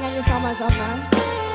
Nangis.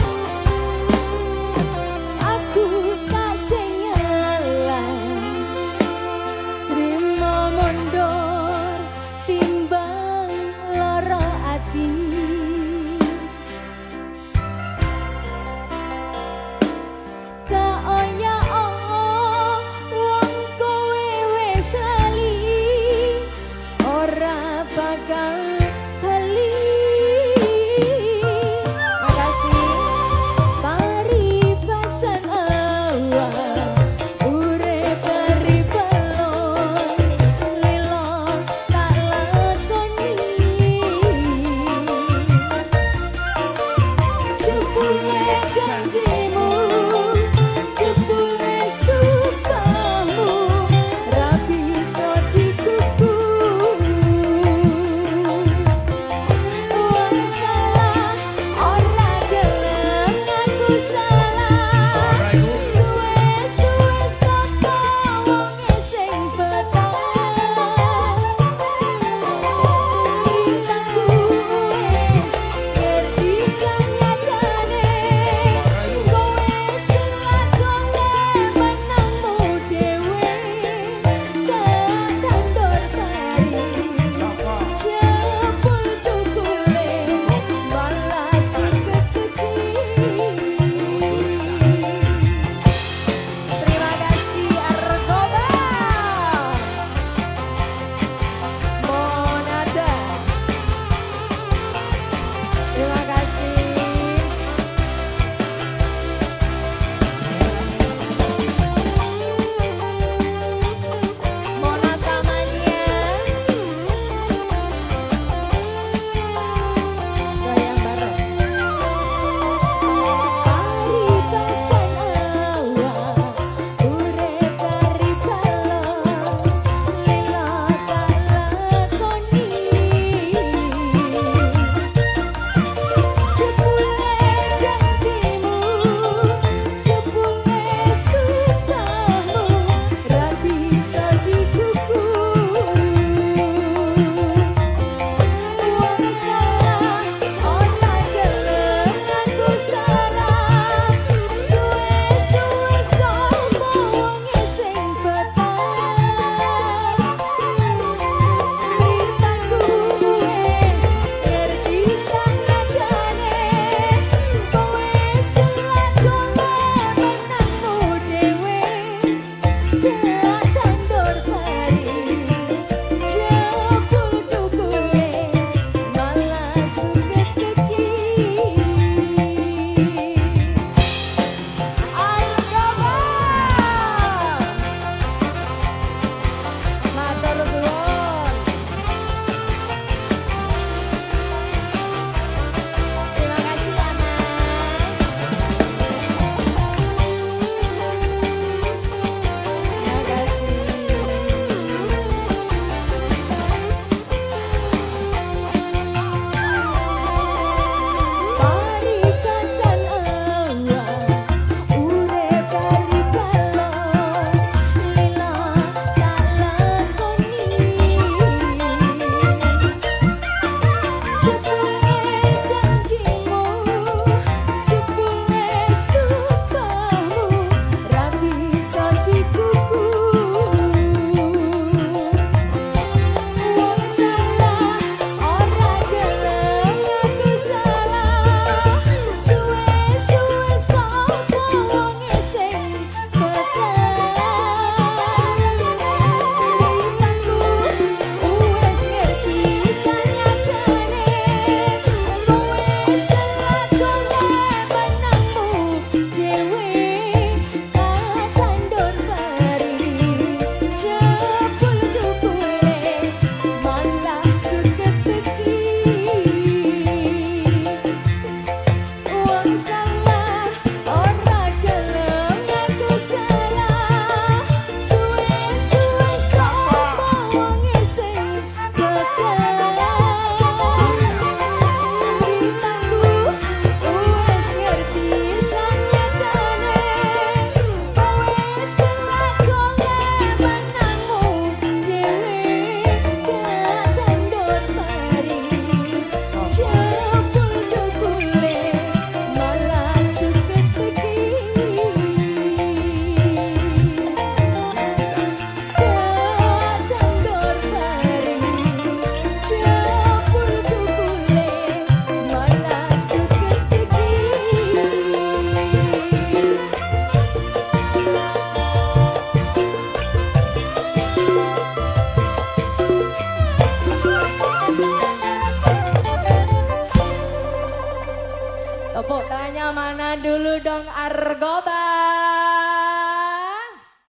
tepuk tanya mana dulu dong Argoba.